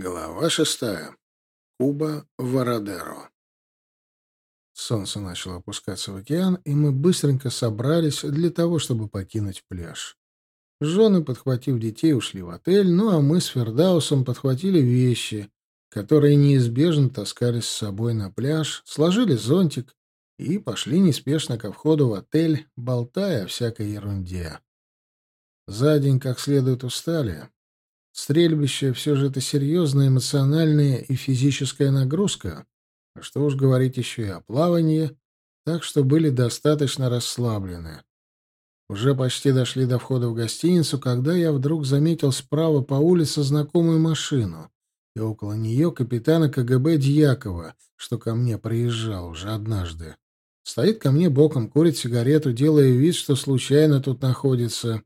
Глава шестая. Куба Вородеро. Солнце начало опускаться в океан, и мы быстренько собрались для того, чтобы покинуть пляж. Жены, подхватив детей, ушли в отель, ну а мы с Фердаусом подхватили вещи, которые неизбежно таскались с собой на пляж, сложили зонтик и пошли неспешно ко входу в отель, болтая о всякой ерунде. За день как следует устали, Стрельбище все же это серьезная эмоциональная и физическая нагрузка, а что уж говорить еще и о плавании, так что были достаточно расслаблены. Уже почти дошли до входа в гостиницу, когда я вдруг заметил справа по улице знакомую машину, и около нее капитана КГБ Дьякова, что ко мне приезжал уже однажды. Стоит ко мне боком, курит сигарету, делая вид, что случайно тут находится.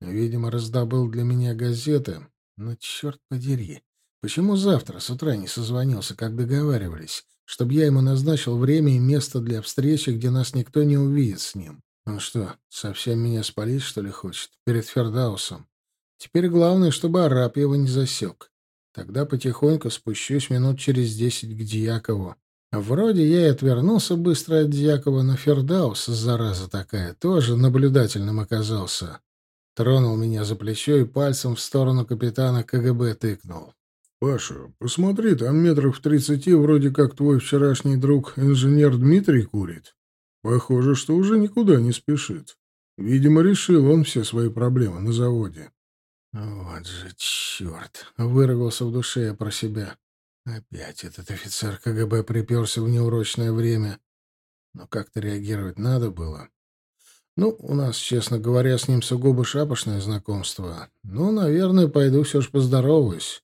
Видимо, раздобыл для меня газеты, но черт подери, почему завтра с утра не созвонился, как договаривались, чтобы я ему назначил время и место для встречи, где нас никто не увидит с ним? Он что, совсем меня спалить, что ли, хочет? Перед Фердаусом? Теперь главное, чтобы араб его не засек. Тогда потихоньку спущусь минут через десять к Дьякову. Вроде я и отвернулся быстро от Дьякова, но Фердаус, зараза такая, тоже наблюдательным оказался. Тронул меня за плечо и пальцем в сторону капитана КГБ тыкнул. «Паша, посмотри, там метров в тридцати вроде как твой вчерашний друг, инженер Дмитрий, курит. Похоже, что уже никуда не спешит. Видимо, решил он все свои проблемы на заводе». «Вот же черт!» — выругался в душе я про себя. Опять этот офицер КГБ приперся в неурочное время. Но как-то реагировать надо было. Ну, у нас, честно говоря, с ним сугубо шапошное знакомство. Ну, наверное, пойду все ж поздороваюсь.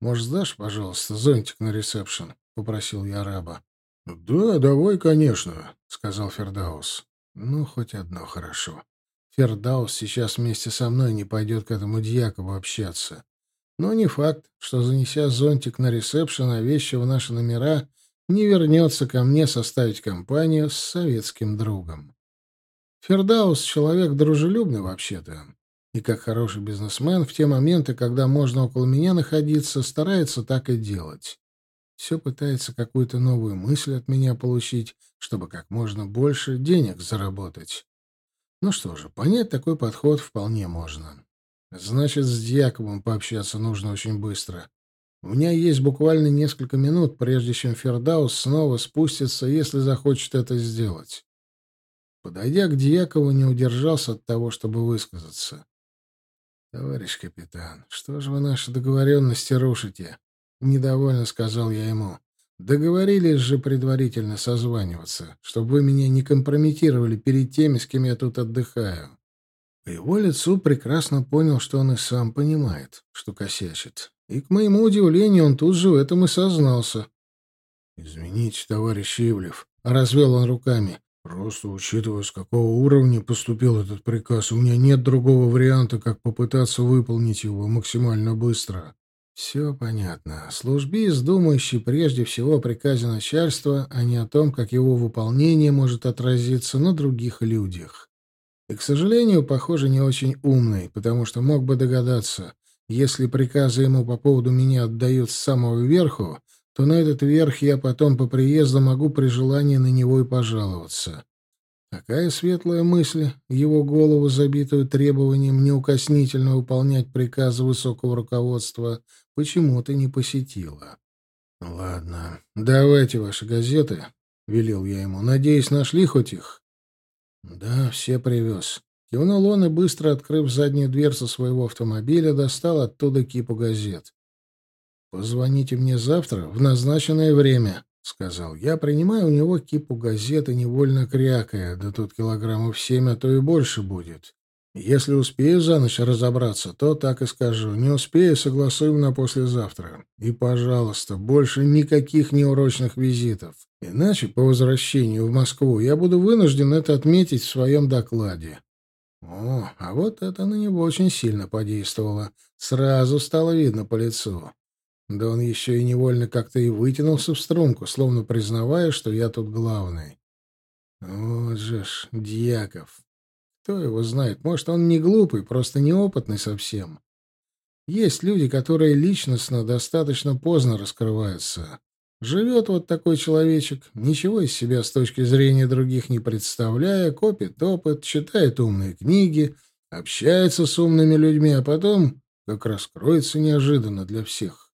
Может, сдашь, пожалуйста, зонтик на ресепшн? — попросил я араба. — Да, давай, конечно, — сказал Фердаус. — Ну, хоть одно хорошо. Фердаус сейчас вместе со мной не пойдет к этому дьякову общаться. Но не факт, что, занеся зонтик на ресепшн, а вещи в наши номера, не вернется ко мне составить компанию с советским другом. Фердаус — человек дружелюбный вообще-то. И как хороший бизнесмен, в те моменты, когда можно около меня находиться, старается так и делать. Все пытается какую-то новую мысль от меня получить, чтобы как можно больше денег заработать. Ну что же, понять такой подход вполне можно. Значит, с Дьяковым пообщаться нужно очень быстро. У меня есть буквально несколько минут, прежде чем Фердаус снова спустится, если захочет это сделать. Подойдя к Дьякову, не удержался от того, чтобы высказаться. «Товарищ капитан, что же вы наши договоренности рушите?» — недовольно сказал я ему. «Договорились же предварительно созваниваться, чтобы вы меня не компрометировали перед теми, с кем я тут отдыхаю». По его лицу прекрасно понял, что он и сам понимает, что косячит. И, к моему удивлению, он тут же в этом и сознался. «Извините, товарищ Ивлев», — развел он руками. Просто учитывая, с какого уровня поступил этот приказ, у меня нет другого варианта, как попытаться выполнить его максимально быстро. Все понятно. Службист, думающий прежде всего о приказе начальства, а не о том, как его выполнение может отразиться на других людях. И, к сожалению, похоже, не очень умный, потому что мог бы догадаться, если приказы ему по поводу меня отдают с самого верху, то на этот верх я потом по приезду могу при желании на него и пожаловаться. Такая светлая мысль, его голову, забитую требованием неукоснительно выполнять приказы высокого руководства, почему-то не посетила. — Ладно, давайте ваши газеты, — велел я ему. — Надеюсь, нашли хоть их? — Да, все привез. Кивнул он и, быстро открыв заднюю дверцу своего автомобиля, достал оттуда кипу газет. «Позвоните мне завтра в назначенное время», — сказал я, принимая у него кипу газет и невольно крякая, да тут килограммов семь, а то и больше будет. Если успею за ночь разобраться, то так и скажу. Не успею, согласуем на послезавтра. И, пожалуйста, больше никаких неурочных визитов. Иначе по возвращению в Москву я буду вынужден это отметить в своем докладе. О, а вот это на него очень сильно подействовало. Сразу стало видно по лицу. Да он еще и невольно как-то и вытянулся в струнку, словно признавая, что я тут главный. Вот же ж, Дьяков. Кто его знает? Может, он не глупый, просто неопытный совсем. Есть люди, которые личностно достаточно поздно раскрываются. Живет вот такой человечек, ничего из себя с точки зрения других не представляя, копит опыт, читает умные книги, общается с умными людьми, а потом как раскроется неожиданно для всех.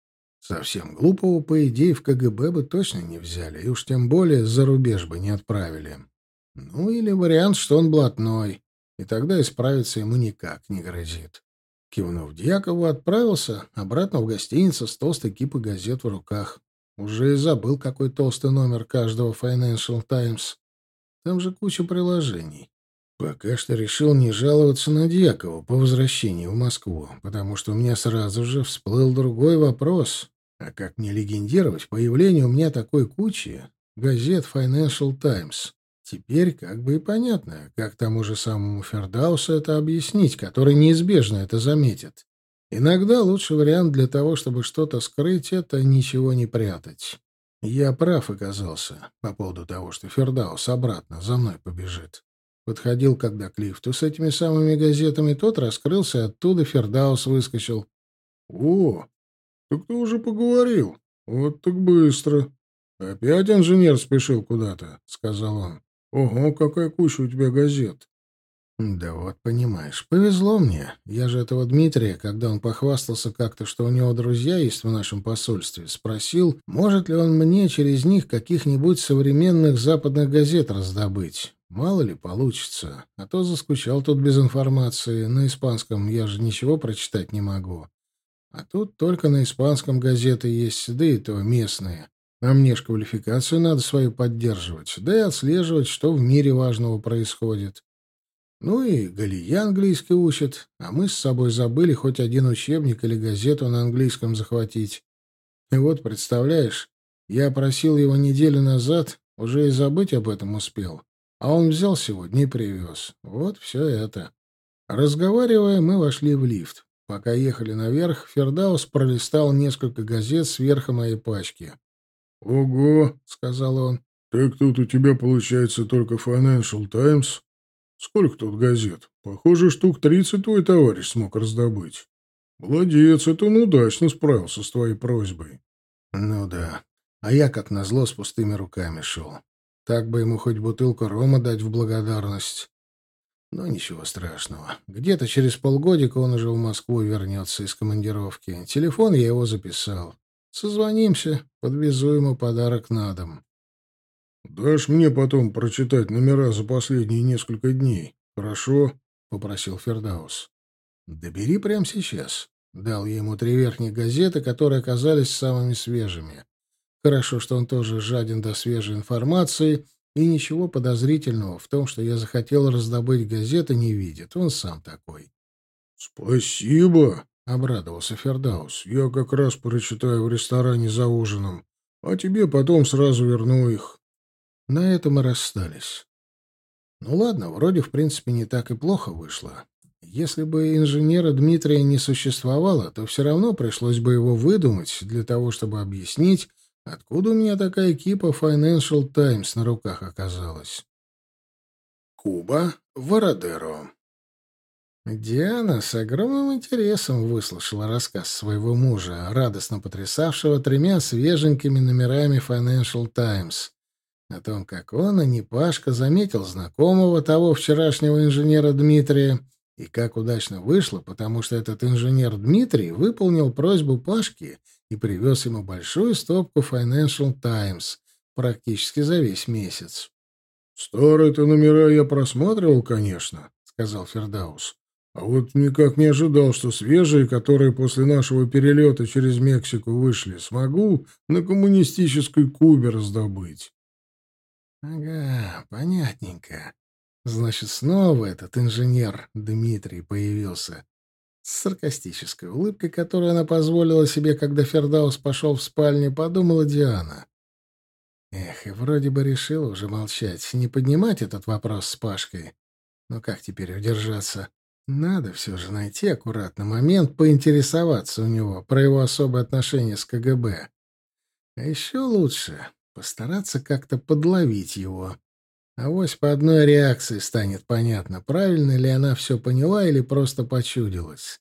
Совсем глупого, по идее, в КГБ бы точно не взяли, и уж тем более за рубеж бы не отправили. Ну, или вариант, что он блатной, и тогда исправиться ему никак не грозит. Кивнув Дьякову, отправился обратно в гостиницу с толстой кипой газет в руках. Уже и забыл, какой толстый номер каждого Financial Times. Там же куча приложений. Пока что решил не жаловаться на Дьякова по возвращении в Москву, потому что у меня сразу же всплыл другой вопрос. А как мне легендировать появление у меня такой кучи газет Financial Times? Теперь как бы и понятно, как тому же самому Фердаусу это объяснить, который неизбежно это заметит. Иногда лучший вариант для того, чтобы что-то скрыть, это ничего не прятать. Я прав оказался по поводу того, что Фердаус обратно за мной побежит. Подходил когда к лифту с этими самыми газетами, тот раскрылся, оттуда Фердаус выскочил. — О, так ты уже поговорил. Вот так быстро. Опять инженер спешил куда-то, — сказал он. — Ого, какая куча у тебя газет. Да вот, понимаешь, повезло мне. Я же этого Дмитрия, когда он похвастался как-то, что у него друзья есть в нашем посольстве, спросил, может ли он мне через них каких-нибудь современных западных газет раздобыть. Мало ли получится. А то заскучал тут без информации. На испанском я же ничего прочитать не могу. А тут только на испанском газеты есть, да и то местные. А мне ж квалификацию надо свою поддерживать, да и отслеживать, что в мире важного происходит. Ну и Галия английский учит, а мы с собой забыли хоть один учебник или газету на английском захватить. И вот, представляешь, я просил его неделю назад, уже и забыть об этом успел. А он взял сегодня и привез. Вот все это. Разговаривая, мы вошли в лифт. Пока ехали наверх, Фердаус пролистал несколько газет сверху моей пачки. «Ого!» — сказал он. «Так тут у тебя получается только Financial Times?» Сколько тут газет? Похоже, штук тридцать твой товарищ смог раздобыть. Молодец, это он удачно справился с твоей просьбой. Ну да. А я, как назло, с пустыми руками шел. Так бы ему хоть бутылку рома дать в благодарность. Но ничего страшного. Где-то через полгодика он уже в Москву вернется из командировки. Телефон я его записал. Созвонимся, подвезу ему подарок на дом. «Дашь мне потом прочитать номера за последние несколько дней, хорошо?» — попросил Фердаус. «Да бери прямо сейчас». Дал я ему три верхних газеты, которые оказались самыми свежими. Хорошо, что он тоже жаден до свежей информации, и ничего подозрительного в том, что я захотел раздобыть газеты, не видит. Он сам такой. «Спасибо», — обрадовался Фердаус. «Я как раз прочитаю в ресторане за ужином, а тебе потом сразу верну их». На этом мы расстались. Ну ладно, вроде в принципе не так и плохо вышло. Если бы инженера Дмитрия не существовало, то все равно пришлось бы его выдумать для того, чтобы объяснить, откуда у меня такая кипа Financial Times на руках оказалась. Куба, Вородеро. Диана с огромным интересом выслушала рассказ своего мужа, радостно потрясавшего тремя свеженькими номерами Financial Times — о том, как он, а не Пашка, заметил знакомого того вчерашнего инженера Дмитрия, и как удачно вышло, потому что этот инженер Дмитрий выполнил просьбу Пашки и привез ему большую стопку Financial Times практически за весь месяц. «Старые-то номера я просматривал, конечно», — сказал Фердаус. «А вот никак не ожидал, что свежие, которые после нашего перелета через Мексику вышли, смогу на коммунистической Кубе раздобыть». Ага, понятненько. Значит, снова этот инженер Дмитрий появился. С саркастической улыбкой, которую она позволила себе, когда Фердаус пошел в спальню, подумала Диана. Эх, и вроде бы решила уже молчать, не поднимать этот вопрос с Пашкой. Но как теперь удержаться? Надо все же найти аккуратный момент, поинтересоваться у него про его особые отношения с КГБ. А еще лучше Постараться как-то подловить его. Авось по одной реакции станет понятно, правильно ли она все поняла или просто почудилась.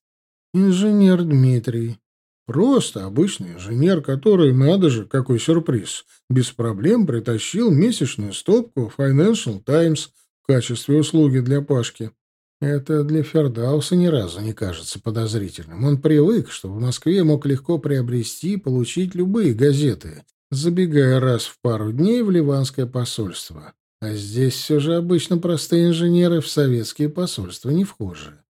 Инженер Дмитрий. Просто обычный инженер, который, надо же, какой сюрприз, без проблем притащил месячную стопку Financial Times в качестве услуги для Пашки. Это для Фердауса ни разу не кажется подозрительным. Он привык, что в Москве мог легко приобрести и получить любые газеты, забегая раз в пару дней в ливанское посольство. А здесь все же обычно простые инженеры в советские посольства не вхожи.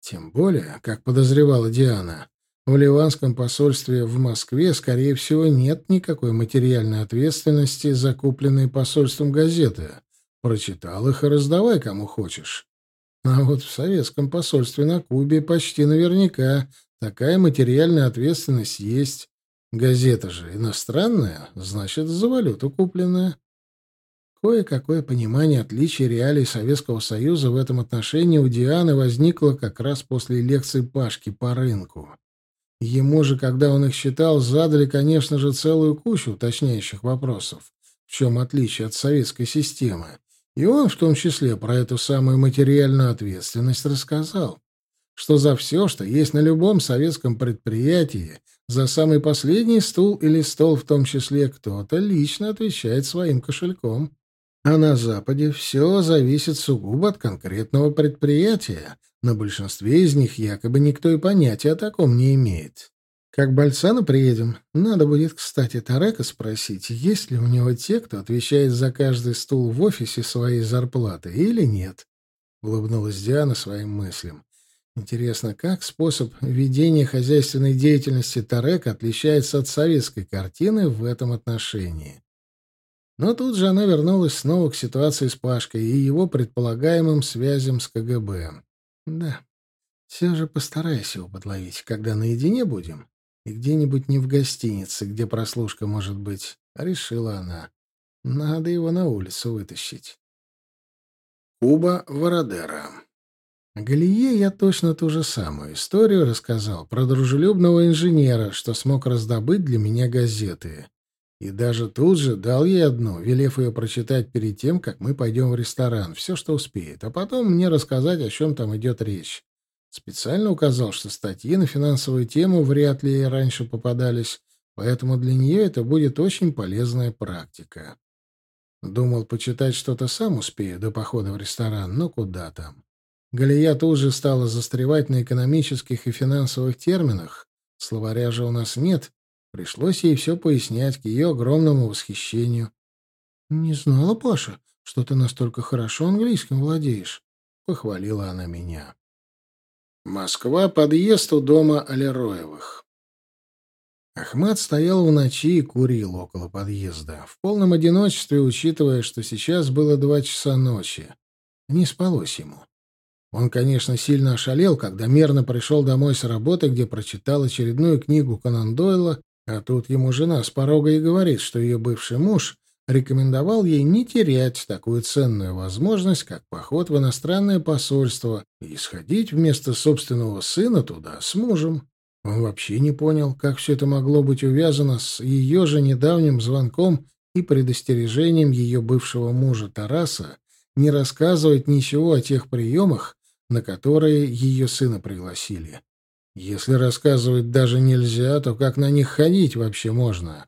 Тем более, как подозревала Диана, в ливанском посольстве в Москве, скорее всего, нет никакой материальной ответственности за купленные посольством газеты. Прочитал их и раздавай кому хочешь. А вот в советском посольстве на Кубе почти наверняка такая материальная ответственность есть. Газета же иностранная, значит, за валюту купленная. Кое-какое понимание отличий реалий Советского Союза в этом отношении у Дианы возникло как раз после лекции Пашки по рынку. Ему же, когда он их считал, задали, конечно же, целую кучу уточняющих вопросов, в чем отличие от советской системы. И он, в том числе, про эту самую материальную ответственность рассказал, что за все, что есть на любом советском предприятии, за самый последний стул или стол в том числе, кто-то лично отвечает своим кошельком. А на Западе все зависит сугубо от конкретного предприятия. На большинстве из них якобы никто и понятия о таком не имеет. Как Бальцана приедем, надо будет, кстати, Тарека спросить, есть ли у него те, кто отвечает за каждый стул в офисе своей зарплаты, или нет. Улыбнулась Диана своим мыслям. Интересно, как способ ведения хозяйственной деятельности Тарека отличается от советской картины в этом отношении? Но тут же она вернулась снова к ситуации с Пашкой и его предполагаемым связям с КГБ. Да, все же постарайся его подловить, когда наедине будем. И где-нибудь не в гостинице, где прослушка может быть, решила она. Надо его на улицу вытащить. Куба Вородера Галие я точно ту же самую историю рассказал про дружелюбного инженера, что смог раздобыть для меня газеты. И даже тут же дал ей одну, велев ее прочитать перед тем, как мы пойдем в ресторан, все, что успеет, а потом мне рассказать, о чем там идет речь. Специально указал, что статьи на финансовую тему вряд ли ей раньше попадались, поэтому для нее это будет очень полезная практика. Думал, почитать что-то сам успею до похода в ресторан, но куда там. Галия тут же стала застревать на экономических и финансовых терминах. Словаря же у нас нет. Пришлось ей все пояснять к ее огромному восхищению. — Не знала, Паша, что ты настолько хорошо английским владеешь, — похвалила она меня. Москва, подъезд у дома Алероевых. Ахмат стоял в ночи и курил около подъезда, в полном одиночестве, учитывая, что сейчас было два часа ночи. Не спалось ему. Он, конечно, сильно ошалел, когда мерно пришел домой с работы, где прочитал очередную книгу Конан Дойла, а тут ему жена с порога и говорит, что ее бывший муж рекомендовал ей не терять такую ценную возможность, как поход в иностранное посольство, и сходить вместо собственного сына туда с мужем. Он вообще не понял, как все это могло быть увязано с ее же недавним звонком и предостережением ее бывшего мужа Тараса не рассказывать ничего о тех приемах, на которые ее сына пригласили. Если рассказывать даже нельзя, то как на них ходить вообще можно?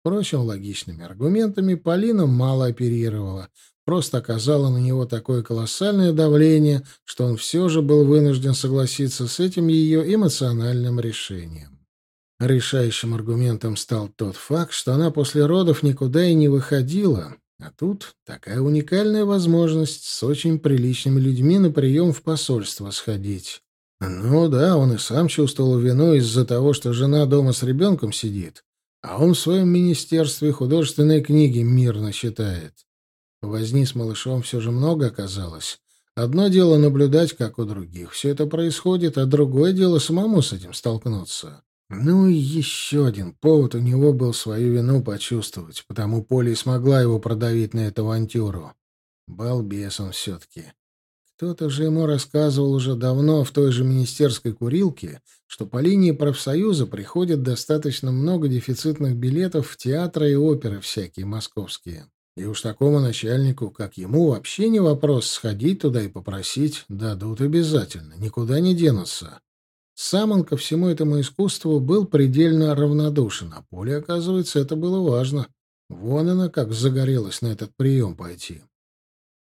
Впрочем, логичными аргументами Полина мало оперировала, просто оказала на него такое колоссальное давление, что он все же был вынужден согласиться с этим ее эмоциональным решением. Решающим аргументом стал тот факт, что она после родов никуда и не выходила, а тут такая уникальная возможность с очень приличными людьми на прием в посольство сходить. Ну да, он и сам чувствовал вину из-за того, что жена дома с ребенком сидит, а он в своем министерстве художественные книги мирно читает. Возни с малышом все же много оказалось. Одно дело наблюдать, как у других все это происходит, а другое дело самому с этим столкнуться. Ну и еще один повод у него был свою вину почувствовать, потому Поля и смогла его продавить на эту авантюру. Балбес он все-таки. Кто-то же ему рассказывал уже давно в той же министерской курилке, что по линии профсоюза приходит достаточно много дефицитных билетов в театры и оперы всякие московские. И уж такому начальнику, как ему, вообще не вопрос сходить туда и попросить, дадут обязательно, никуда не денутся. Сам он ко всему этому искусству был предельно равнодушен, а Поле, оказывается, это было важно. Вон она как загорелась на этот прием пойти.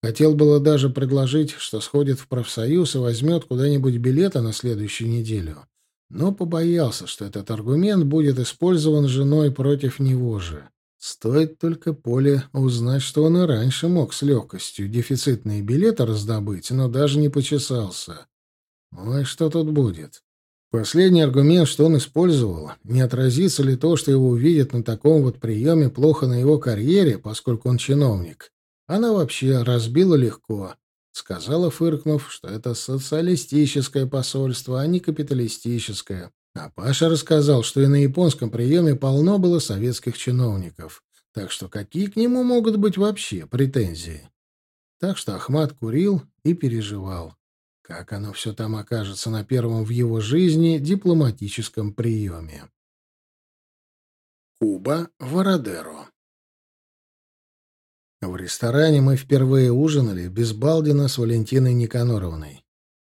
Хотел было даже предложить, что сходит в профсоюз и возьмет куда-нибудь билеты на следующую неделю. Но побоялся, что этот аргумент будет использован женой против него же. Стоит только Поле узнать, что он и раньше мог с легкостью дефицитные билеты раздобыть, но даже не почесался. Ой, что тут будет? Последний аргумент, что он использовал, не отразится ли то, что его увидят на таком вот приеме, плохо на его карьере, поскольку он чиновник. Она вообще разбила легко. Сказала, фыркнув, что это социалистическое посольство, а не капиталистическое. А Паша рассказал, что и на японском приеме полно было советских чиновников. Так что какие к нему могут быть вообще претензии? Так что Ахмат курил и переживал. Как оно все там окажется на первом в его жизни дипломатическом приеме. Куба Вородеро В ресторане мы впервые ужинали без Балдина с Валентиной Никаноровной.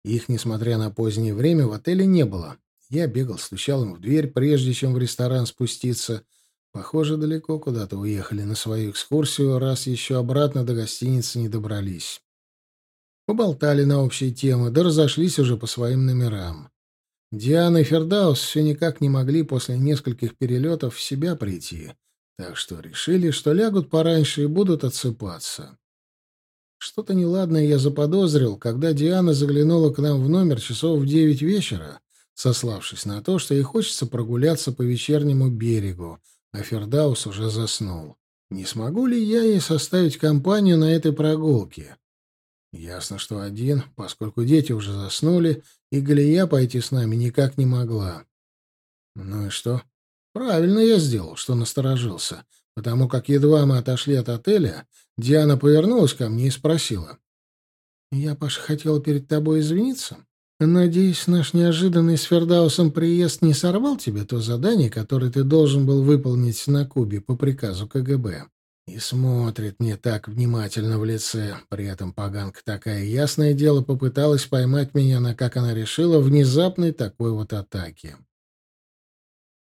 Их, несмотря на позднее время, в отеле не было. Я бегал, стучал им в дверь, прежде чем в ресторан спуститься. Похоже, далеко куда-то уехали на свою экскурсию, раз еще обратно до гостиницы не добрались. Поболтали на общие темы, да разошлись уже по своим номерам. Диана и Фердаус все никак не могли после нескольких перелетов в себя прийти, так что решили, что лягут пораньше и будут отсыпаться. Что-то неладное я заподозрил, когда Диана заглянула к нам в номер часов в девять вечера, сославшись на то, что ей хочется прогуляться по вечернему берегу, а Фердаус уже заснул. Не смогу ли я ей составить компанию на этой прогулке? Ясно, что один, поскольку дети уже заснули, и Галия пойти с нами никак не могла. Ну и что? Правильно я сделал, что насторожился, потому как едва мы отошли от отеля, Диана повернулась ко мне и спросила. «Я, Паша, хотела перед тобой извиниться. Надеюсь, наш неожиданный с Фердаусом приезд не сорвал тебе то задание, которое ты должен был выполнить на Кубе по приказу КГБ?» И смотрит мне так внимательно в лице. При этом поганка такая, ясное дело, попыталась поймать меня на, как она решила, внезапной такой вот атаке.